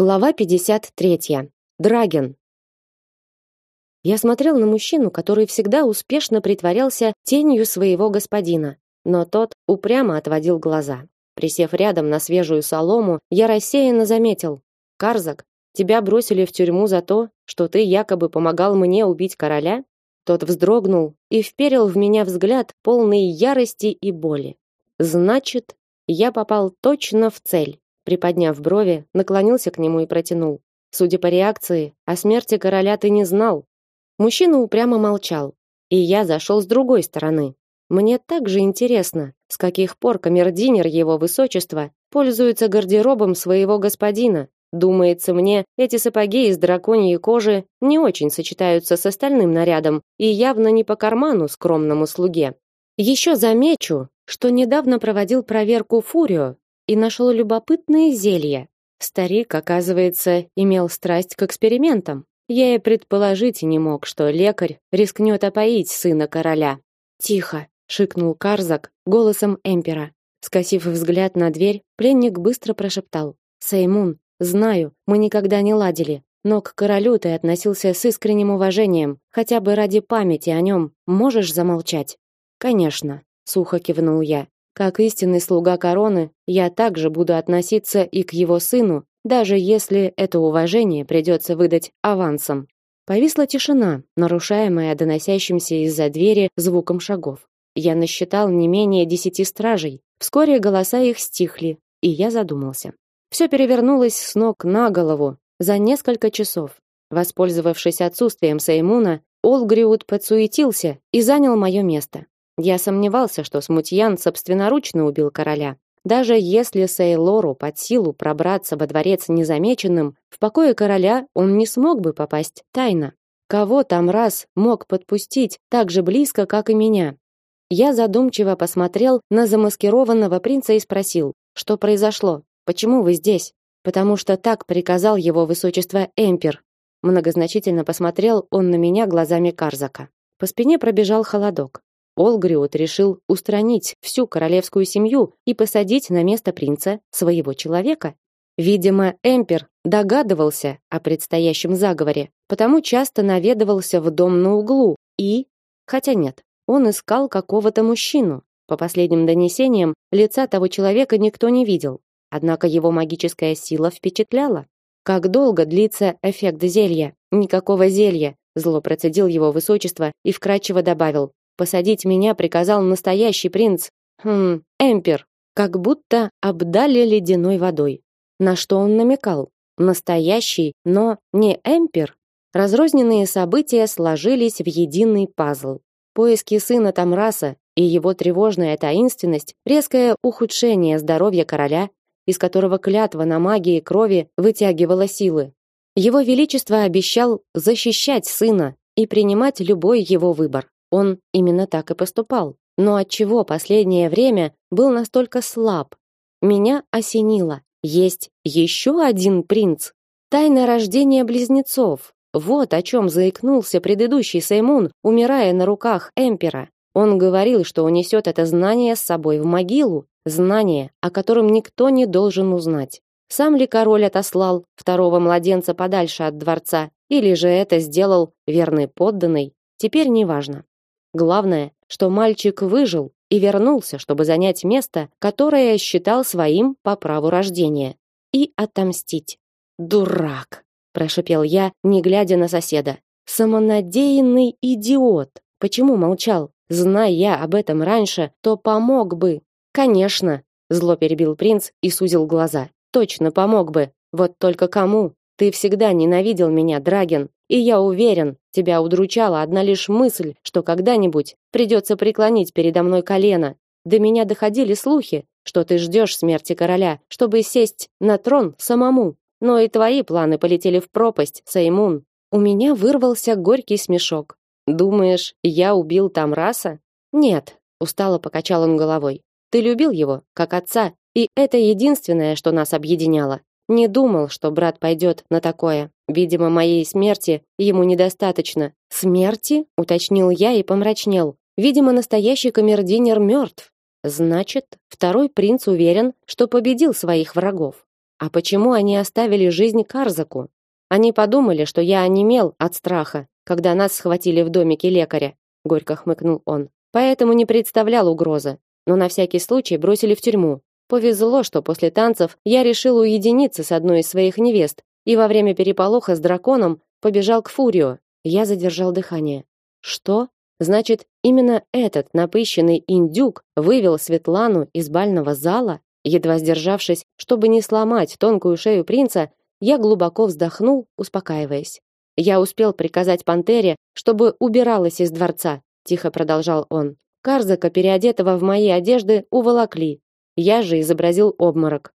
Глава 53. Драген. Я смотрел на мужчину, который всегда успешно притворялся тенью своего господина, но тот упрямо отводил глаза. Присев рядом на свежую солому, я рассеянно заметил: "Карзак, тебя бросили в тюрьму за то, что ты якобы помогал мне убить короля?" Тот вздрогнул и вперил в меня взгляд полный ярости и боли. Значит, я попал точно в цель. Приподняв брови, наклонился к нему и протянул: "Судя по реакции, о смерти короля ты не знал". Мужчина упрямо молчал, и я зашел с другой стороны. Мне также интересно, с каких пор камердинер его высочества пользуется гардеробом своего господина. Думается мне, эти сапоги из драконьей кожи не очень сочетаются с остальным нарядом и явно не по карману скромному слуге. Еще замечу, что недавно проводил проверку Фурио и нашел любопытные зелья. Старик, оказывается, имел страсть к экспериментам. Я и предположить не мог, что лекарь рискнет опоить сына короля. Тихо, шикнул Карзак голосом эмпера. Скосив взгляд на дверь, пленник быстро прошептал: "Сеймун, знаю, мы никогда не ладили, но к королю ты относился с искренним уважением, хотя бы ради памяти о нем. Можешь замолчать?" "Конечно", сухо кивнул я. Как истинный слуга короны, я также буду относиться и к его сыну, даже если это уважение придется выдать авансом. Повисла тишина, нарушаемая доносящимся из-за двери звуком шагов. Я насчитал не менее десяти стражей. Вскоре голоса их стихли, и я задумался. Все перевернулось с ног на голову за несколько часов. Воспользовавшись отсутствием Сеймуна, Олгриут подсуетился и занял мое место. Я сомневался, что Смутьян собственноручно убил короля. Даже если Сейлору под силу пробраться во дворец незамеченным, в покое короля он не смог бы попасть тайно. Кого там раз мог подпустить так же близко, как и меня? Я задумчиво посмотрел на замаскированного принца и спросил: "Что произошло? Почему вы здесь?" "Потому что так приказал его высочество эмпер". Многозначительно посмотрел он на меня глазами Карзака. По спине пробежал холодок. Олгриот решил устранить всю королевскую семью и посадить на место принца своего человека. Видимо, Эмпер догадывался о предстоящем заговоре, потому часто наведывался в дом на углу и... Хотя нет, он искал какого-то мужчину. По последним донесениям, лица того человека никто не видел. Однако его магическая сила впечатляла. Как долго длится эффект зелья? Никакого зелья, зло процедил его высочество и вкратчиво добавил: Посадить меня приказал настоящий принц, хм, эмпер, как будто обдали ледяной водой. На что он намекал? Настоящий, но не эмпер. Разрозненные события сложились в единый пазл. Поиски сына Тамраса и его тревожная таинственность, резкое ухудшение здоровья короля, из которого клятва на магии крови вытягивала силы. Его величество обещал защищать сына и принимать любой его выбор. Он именно так и поступал. Но от чего последнее время был настолько слаб? Меня осенило. Есть еще один принц. Тайна рождения близнецов. Вот о чем заикнулся предыдущий Сеймун, умирая на руках эмпера. Он говорил, что унесет это знание с собой в могилу, знание, о котором никто не должен узнать. Сам ли король отослал второго младенца подальше от дворца, или же это сделал верный подданный, теперь неважно. Главное, что мальчик выжил и вернулся, чтобы занять место, которое считал своим по праву рождения, и отомстить. Дурак, прошипел я, не глядя на соседа. Самонадеянный идиот. Почему молчал? Зная я об этом раньше, то помог бы. Конечно, зло перебил принц и сузил глаза. Точно помог бы. Вот только кому? Ты всегда ненавидел меня, Драген, и я уверен, тебя удручала одна лишь мысль, что когда-нибудь придется преклонить передо мной колено. До меня доходили слухи, что ты ждешь смерти короля, чтобы сесть на трон самому. Но и твои планы полетели в пропасть, Сеймун. У меня вырвался горький смешок. Думаешь, я убил Тамраса? Нет, устало покачал он головой. Ты любил его, как отца, и это единственное, что нас объединяло. Не думал, что брат пойдет на такое. Видимо, моей смерти ему недостаточно. Смерти? уточнил я и помрачнел. Видимо, настоящий камердинер мертв. Значит, второй принц уверен, что победил своих врагов. А почему они оставили жизнь Карзаку? Они подумали, что я онемел от страха, когда нас схватили в домике лекаря, горько хмыкнул он. Поэтому не представлял угрозы, но на всякий случай бросили в тюрьму. Повезло, что после танцев я решил уединиться с одной из своих невест и во время переполоха с драконом побежал к Фурио. Я задержал дыхание. Что? Значит, именно этот напыщенный индюк вывел Светлану из бального зала? Едва сдержавшись, чтобы не сломать тонкую шею принца, я глубоко вздохнул, успокаиваясь. Я успел приказать пантере, чтобы убиралась из дворца, тихо продолжал он. Карзака, переодетого в мои одежды, уволокли. Я же изобразил обморок.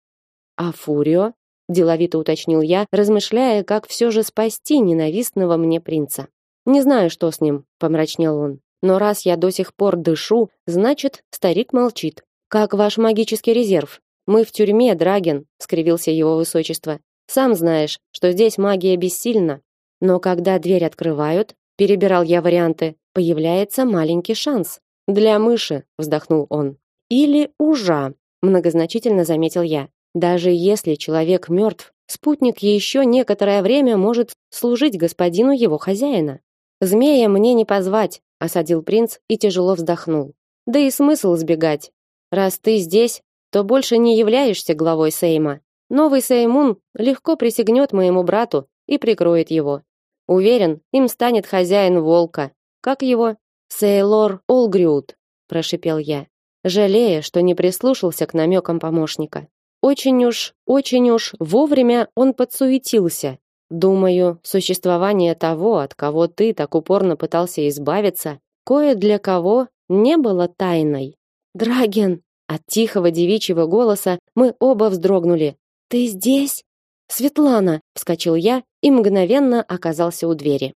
А Фурио? деловито уточнил я, размышляя, как все же спасти ненавистного мне принца. Не знаю, что с ним, помрачнел он. Но раз я до сих пор дышу, значит, старик молчит. Как ваш магический резерв? Мы в тюрьме, Драген, скривился его высочество. Сам знаешь, что здесь магия бессильна. Но когда дверь открывают, перебирал я варианты, появляется маленький шанс. Для мыши, вздохнул он. Или ужа, многозначительно заметил я. Даже если человек мертв, спутник еще некоторое время может служить господину его хозяина. Змея мне не позвать, осадил принц и тяжело вздохнул. Да и смысл сбегать. Раз ты здесь, то больше не являешься главой Сейма. Новый Сеймун легко присягнет моему брату и прикроет его. Уверен, им станет хозяин волка. Как его? Сейлор Олгрюд, прошипел я, жалея, что не прислушался к намекам помощника. Очень уж, очень уж вовремя он подсуетился. Думаю, существование того, от кого ты так упорно пытался избавиться, кое для кого не было тайной. Драген, от тихого девичьего голоса мы оба вздрогнули. Ты здесь? Светлана, вскочил я и мгновенно оказался у двери.